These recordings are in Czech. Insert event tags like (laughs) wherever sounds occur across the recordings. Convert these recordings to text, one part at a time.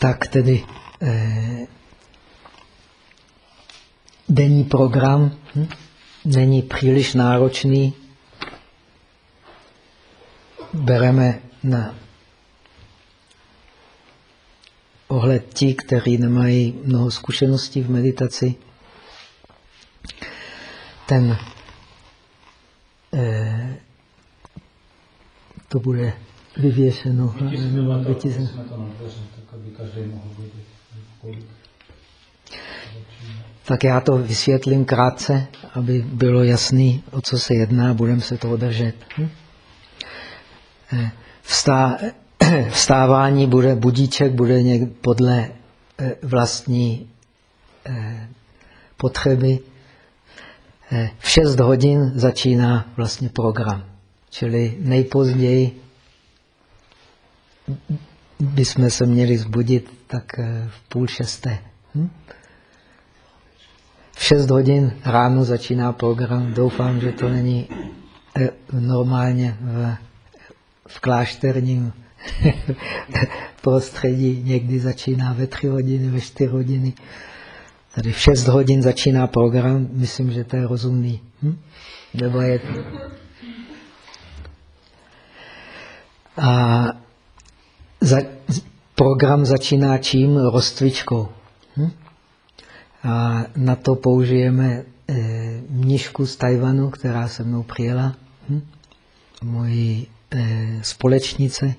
tak tedy eh, denní program hm, není příliš náročný. Bereme na ohled ti, kteří nemají mnoho zkušeností v meditaci. Ten eh, to bude vyvěšeno. Tak já to vysvětlím krátce, aby bylo jasný, o co se jedná, budeme se toho držet. Hm? Eh, vstá, (clears throat) vstávání bude, budíček bude někde podle eh, vlastní eh, potřeby. V 6 hodin začíná vlastně program. Čili nejpozději bychom se měli zbudit tak v půl šesté. Hm? V 6 hodin ráno začíná program. Doufám, že to není normálně v, v klášterním (laughs) prostředí někdy začíná ve tři hodiny, ve čtyři hodiny. Tady v šest hodin začíná program, myslím, že to je rozumný. Hm? Nebo je... A za, program začíná čím? Rozcvičkou. Hm? A na to použijeme e, mnišku z Tajvanu, která se mnou přijela. Hm? Moji e, společnice.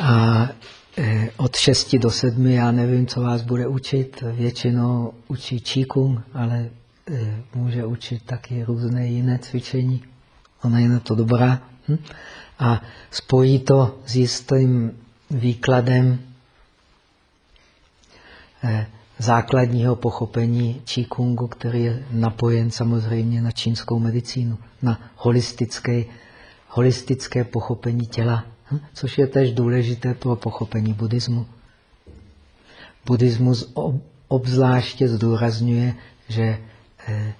A e, od 6 do 7 já nevím, co vás bude učit. Většinou učí číkung, ale e, může učit taky různé jiné cvičení. Ona je na to dobrá. Hm? A spojí to s jistým výkladem e, základního pochopení číkungu, který je napojen samozřejmě na čínskou medicínu, na holistické, holistické pochopení těla. Hm? což je tež důležité pro pochopení buddhismu. Buddhismus obzvláště zdůrazňuje, že eh,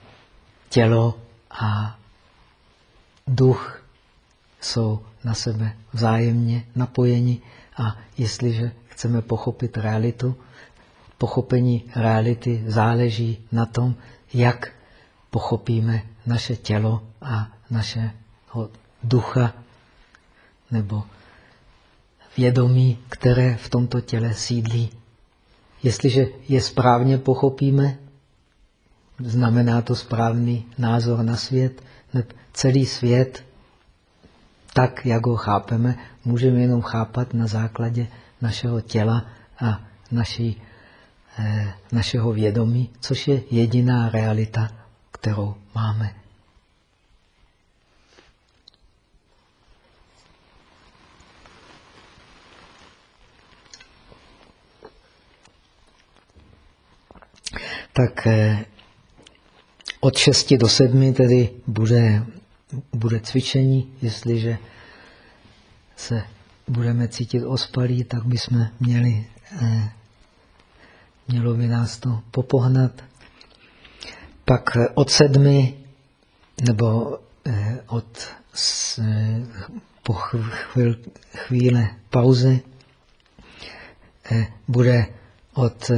tělo a duch jsou na sebe vzájemně napojeni a jestliže chceme pochopit realitu, pochopení reality záleží na tom, jak pochopíme naše tělo a našeho ducha nebo vědomí, které v tomto těle sídlí. Jestliže je správně pochopíme, znamená to správný názor na svět, celý svět, tak, jak ho chápeme, můžeme jenom chápat na základě našeho těla a naší, eh, našeho vědomí, což je jediná realita, kterou máme. tak eh, od 6 do 7 tedy bude, bude cvičení. Jestliže se budeme cítit ospalí, tak bychom měli, eh, mělo by nás to popohnat. Pak eh, od sedmi nebo od po chvíl, chvíle pauzy bude od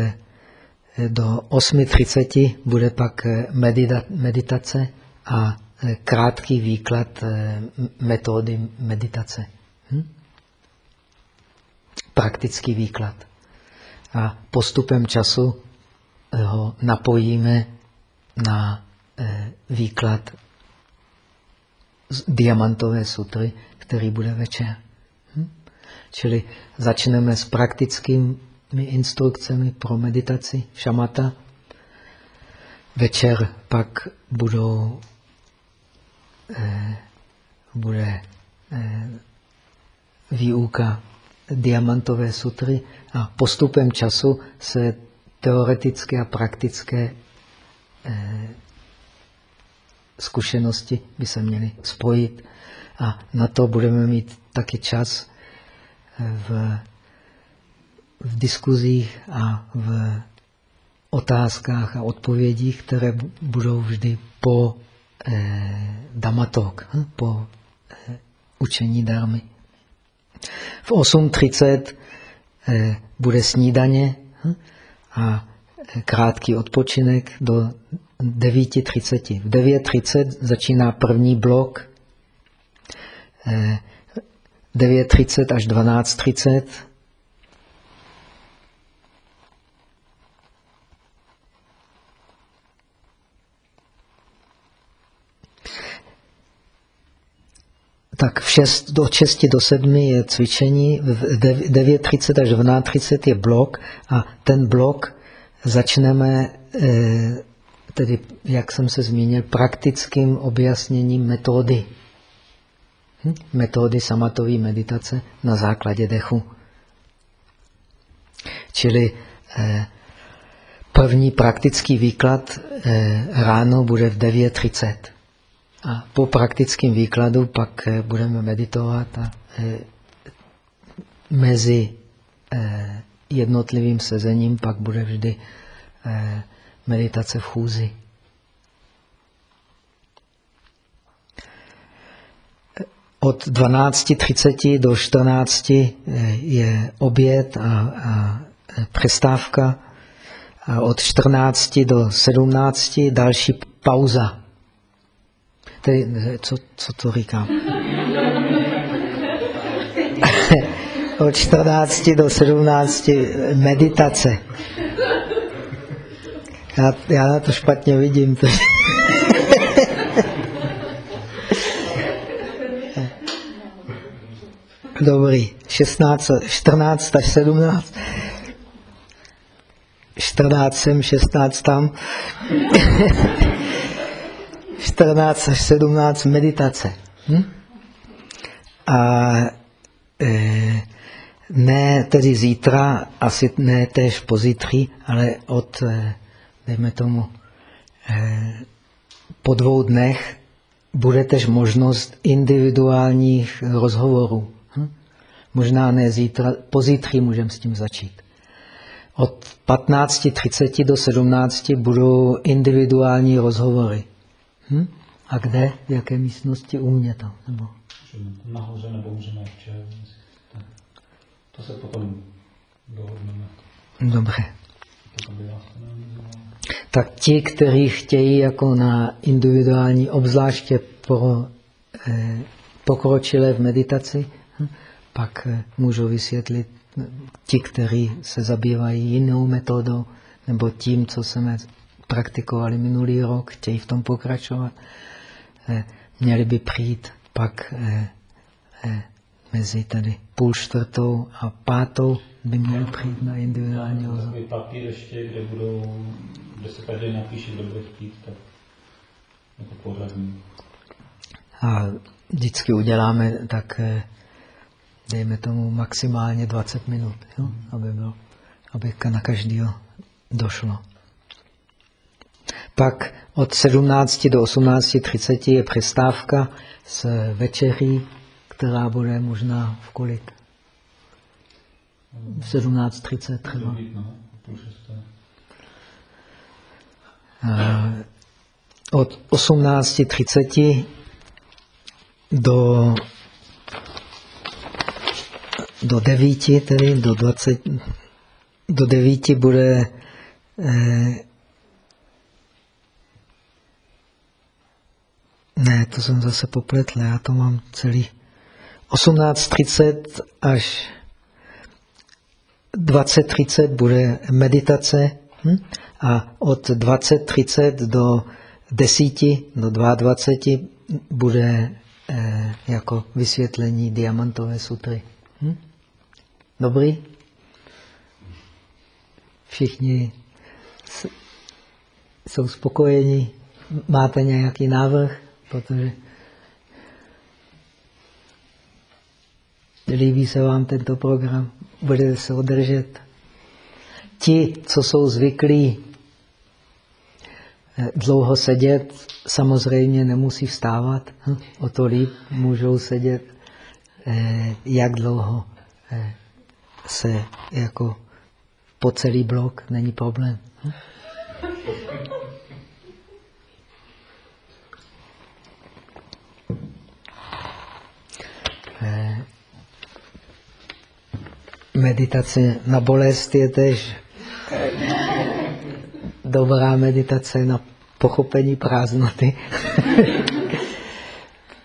do 8.30 bude pak eh, meditace a eh, krátký výklad eh, metody meditace. Hm? Praktický výklad. A postupem času ho napojíme na výklad diamantové sutry, který bude večer. Hm? Čili začneme s praktickým instrukcemi pro meditaci šamata. Večer pak budou, eh, bude eh, výuka diamantové sutry a postupem času se teoretické a praktické eh, zkušenosti by se měly spojit. A na to budeme mít taky čas eh, v v diskuzích a v otázkách a odpovědích, které budou vždy po eh, damatok, hm, po eh, učení darmy. V 8.30 eh, bude snídaně hm? a krátký odpočinek do 9.30. V 9.30 začíná první blok. 9.30 až 12.30 tak v 6, do 6 do 7 je cvičení, v 9.30 až 12.30 je blok a ten blok začneme, eh, tedy jak jsem se zmínil, praktickým objasněním metody. Hm? Metody samatové meditace na základě dechu. Čili eh, první praktický výklad eh, ráno bude v 9.30. A po praktickém výkladu pak eh, budeme meditovat a eh, mezi eh, jednotlivým sezením pak bude vždy meditace v chůzi. Od 12.30 do 14 je oběd a, a přestávka. A od 14 do 17 další pauza. Tedy, co, co to říkám? (laughs) Od 14 do 17 meditace. Já, já na to špatně vidím. (laughs) Dobrý. 16, 14 až 17. 14 sem, 16 tam. (laughs) 14 až 17 meditace. Hm? A e, ne tedy zítra, asi ne tež pozítří, ale od, e, dejme tomu, e, po dvou dnech bude tež možnost individuálních rozhovorů. Hm? Možná ne zítra, pozítří můžeme s tím začít. Od 15.30 do 17 budou individuální rozhovory. Hm? A kde? V jaké místnosti? U mě to? Nebo? Nahoře nebo můžeme v To se potom dohodneme. Dobře. Tak ti, kteří chtějí jako na individuální, obzvláště pro eh, pokročilé v meditaci, hm, pak eh, můžu vysvětlit ti, kteří se zabývají jinou metodou, nebo tím, co jsme praktikovali minulý rok, chtějí v tom pokračovat, eh, měli by přijít pak eh, eh, mezi tady půl čtvrtou a pátou by měli přijít na individuální rozhovor. papír ještě, kde, budou, kde se každý napíše, kdo bude chtít, tak jako pořadní. A vždycky uděláme tak, dejme tomu maximálně 20 minut, jo? aby, bylo, aby na každého došlo. Pak od 17 do 18.30 je přestávka s večeří, která bude možná v kolik? V 17.30 třeba. Od 18.30 do, do 9, tedy do 20, do 9 bude eh, Ne, to jsem zase popletl, já to mám celý. 18.30 až 20.30 bude meditace hm? a od 20.30 do 10, do 22 bude eh, jako vysvětlení diamantové sutry. Hm? Dobrý? Všichni jsou spokojeni? Máte nějaký návrh? Protože líbí se vám tento program, budete se održet. Ti, co jsou zvyklí eh, dlouho sedět, samozřejmě nemusí vstávat. Hm? O to líp můžou sedět, eh, jak dlouho eh, se jako po celý blok, není problém. Meditace na bolest je tež dobrá meditace na pochopení prázdnoty. (laughs)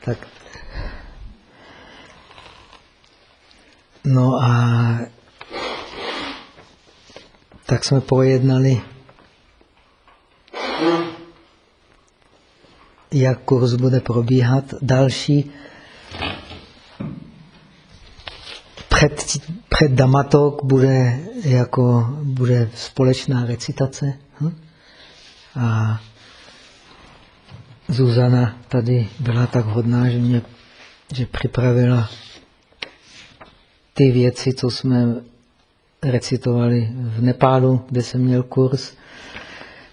tak. No a tak jsme pojednali, jak kurz bude probíhat. Další před, před Damatok bude, jako, bude společná recitace. Hm? A Zuzana tady byla tak hodná, že mě že připravila ty věci, co jsme recitovali v Nepálu, kde jsem měl kurz.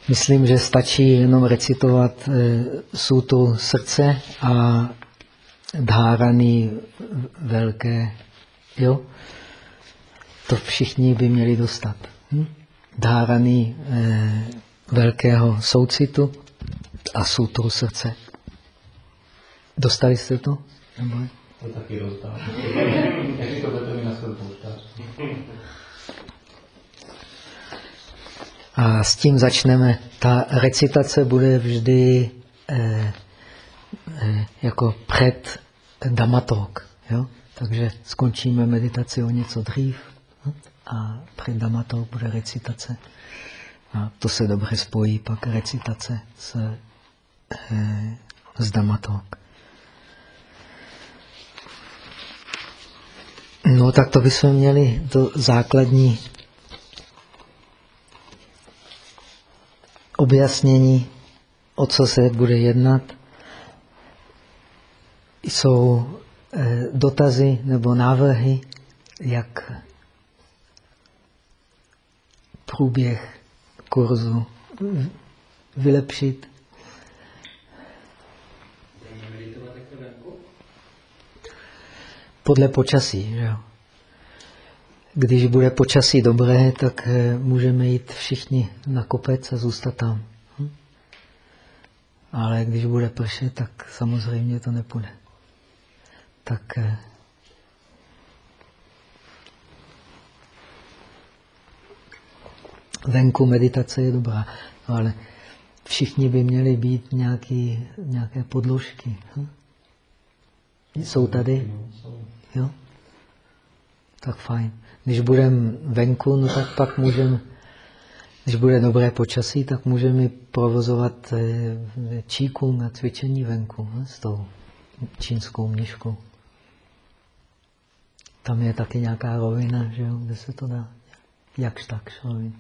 Myslím, že stačí jenom recitovat e, sutru srdce a dháraný velké. Jo? To všichni by měli dostat. Hm? Dháraný e, velkého soucitu a sutru srdce. Dostali jste to? Nebo? To taky rozdám. (laughs) Jak to budete mi na svůj pouštář? A s tím začneme. Ta recitace bude vždy eh, eh, jako před damatok. Jo? Takže skončíme meditaci o něco dřív? A před damatok bude recitace. A to se dobře spojí pak recitace s, eh, s damatok. No tak to bychom měli to základní objasnění, o co se bude jednat. Jsou eh, dotazy nebo návrhy, jak průběh kurzu vylepšit. Podle počasí. Že jo? Když bude počasí dobré, tak eh, můžeme jít všichni na kopec a zůstat tam. Hm? Ale když bude pršet, tak samozřejmě to nepůjde. Tak venku meditace je dobrá, ale všichni by měli být nějaký, nějaké podložky. Hm? Jsou tady? Jo? Tak fajn. Když budeme venku, no tak pak můžeme, když bude dobré počasí, tak můžeme provozovat eh, číku na cvičení venku ne? s tou čínskou mniškou. Tam je taky nějaká rovina, že jo, kde se to dá. Jakž tak, rovina.